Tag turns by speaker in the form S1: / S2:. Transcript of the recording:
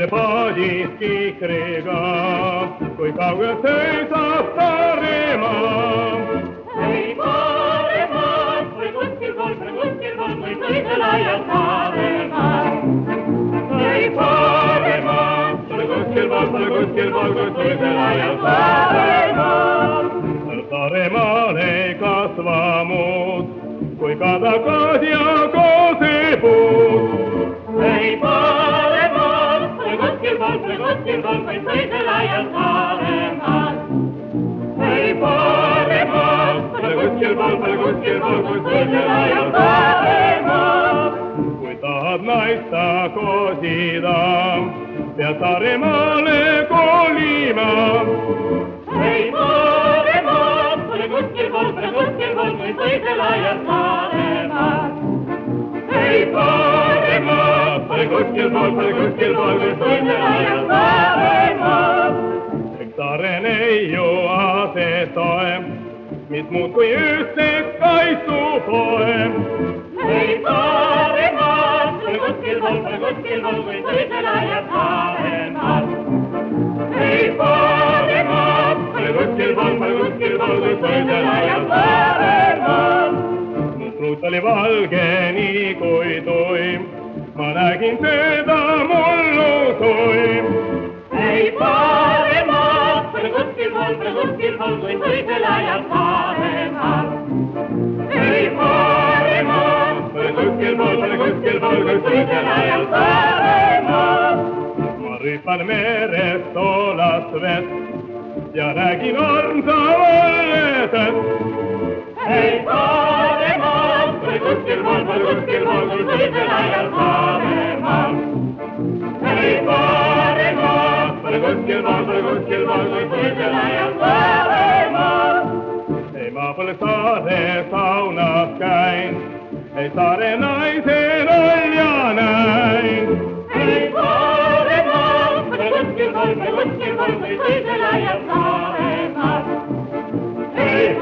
S1: voodis kihriga, kui kaugel seisab Saaremaa.
S2: ei Saaremaal või kuskil pool või kuskil pool või kõigel ajal Saaremaal. ei Saaremaal
S1: Pole kuskil pool, pole kuskil pool, kui kõigel ajal Saaremaal. Saaremaal ei kasva muud kui kadakad ja Kuinka naista kosida, ja taremalle kolima.
S2: Hei parema, ole kuskil pool, ole kuskil pool, kui teisel aias saarema. Hei parema,
S1: ole kuskil pool, ole kuskil pool, kui teisel aias asetoe, mis muud kui ühtseks kaitsub poe.
S2: ei Saaremaal või kuskil pool või kuskil pool või kõigel ajal Saaremaal. ei Saaremaal
S1: Pole kuskil pool, pole kuskil pool, kui
S2: ajal
S1: kõigel
S2: Saaremaal.
S1: pruut oli valge nii kui tuim, ma nägin seda
S2: ei Saaremaal
S1: Pole kuskil pool, pole kuskil pool, kui
S2: kõigel ajal Saaremaal.
S1: ma rüüpan merest soolast vett ja räägin armsa valledest.
S2: ei Saaremaal või kuskil pool või kuskil pool või kõigel ajal Saaremaal. ei Saaremaal
S1: Pole kuskil pool, pole kuskil cuore fa una scain, e stare noi
S2: se noi io nei. E il cuore va, per questi voi, per
S1: questi voi, per questi lei a fare va. E
S2: il